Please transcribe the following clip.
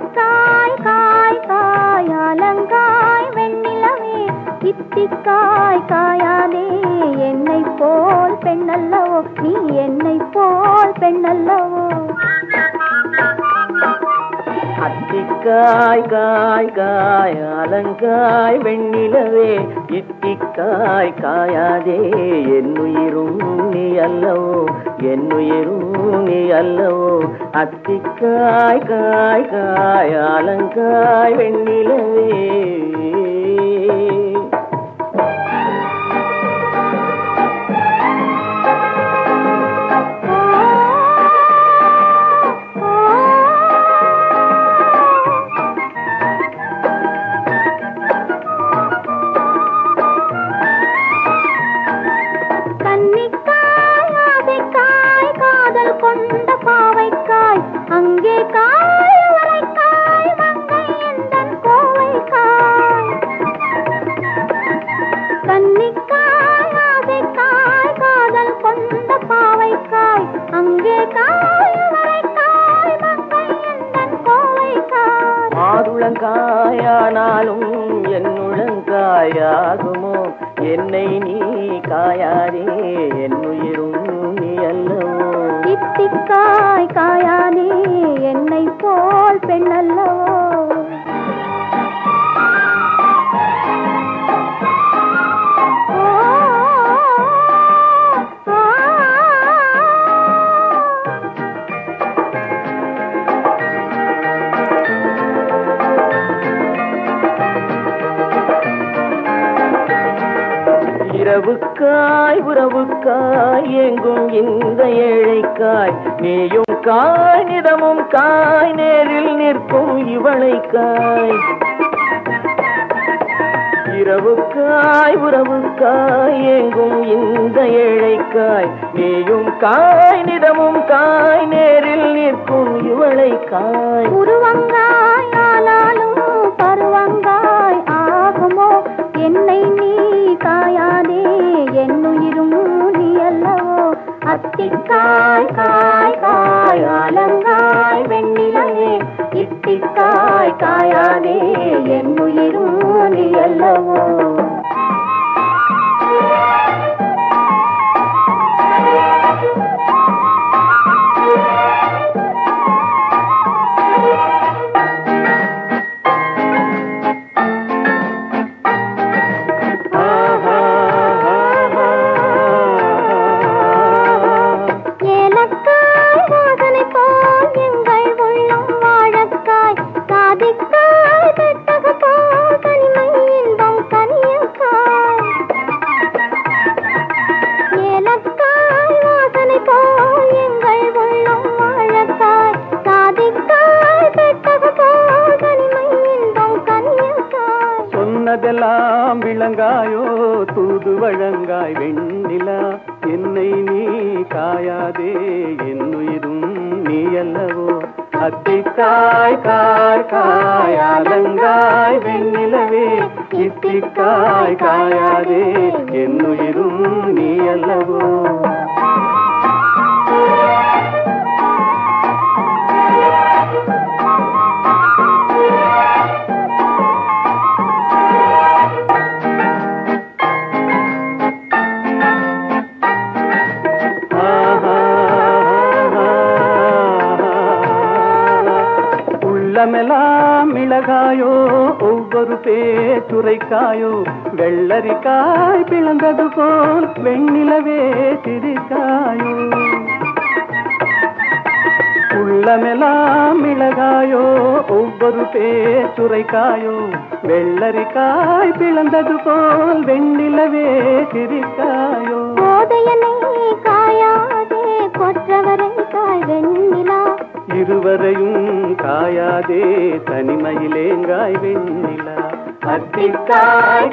இத்தாய் காய் காய் அலங்காய் வெண்ணிலவே. இத்திக்காய் காயாதே என்னை போல் பெண்ணல்லவோ? நீ என்னை போல் பெண்ணல்லவோ? அத்திக்காய் காய் காய் அலங்காய் வெண்ணிலவே. இத்திக்காய் காயாதே என்னுயிரும் நீ அல்லவோ என்னுயிரும் நீ அல்லவோ. அத்திக்காய் காய் காய் அலங்காய் வெண்ணிலவே. ஆனாலும் மாதுளங்காயானாலும் என்னுளங்காயாகுமோ என்னை நீ காயாதே என் உயிரும் இரவுக்காய் உறவுக்காய் எங்கும் இந்த ஏழைக்காய். நீயும் காய் நிதமும் காய் நேரில் நிற்கும் இவளைக்காய். இரவுக்காய் உறவுக்காய் எங்கும் இந்த ஏழைக்காய். நீயும் காய் நிதமும் காய் நேரில் நிற்கும் இவளைக்காய். உருவங்காய் தூது வழங்காய் வெண்ணிலா. என்னை நீ காயாதே என்னுயிரும் நீ அல்லவோ. அத்திக்காய் காய் காய் அலங்காய் வெண்ணிலவே. இத்திக்காய் காயாதே என்னுயிரும் நீ அல்லவோ. உள்ளமெல்லாம் மிளகாயோ ஒவ்வொரு பேச்சுரைக்காயோ வெள்ளரிக்காய் பிளந்தது போல் வெண்ணிலவே திரிக்காயோ. உள்ளமெல்லாம் மிளகாயோ ஒவ்வொரு பேச்சுரைக்காயோ வெள்ளரிக்காய் பிளந்தது போல் வெண்ணிலவே திரிக்காயோ. போதையனை இருவரையும் காயாதே தனிமையிலேங்காய் வெண்ணிலா? அத்திக்காய்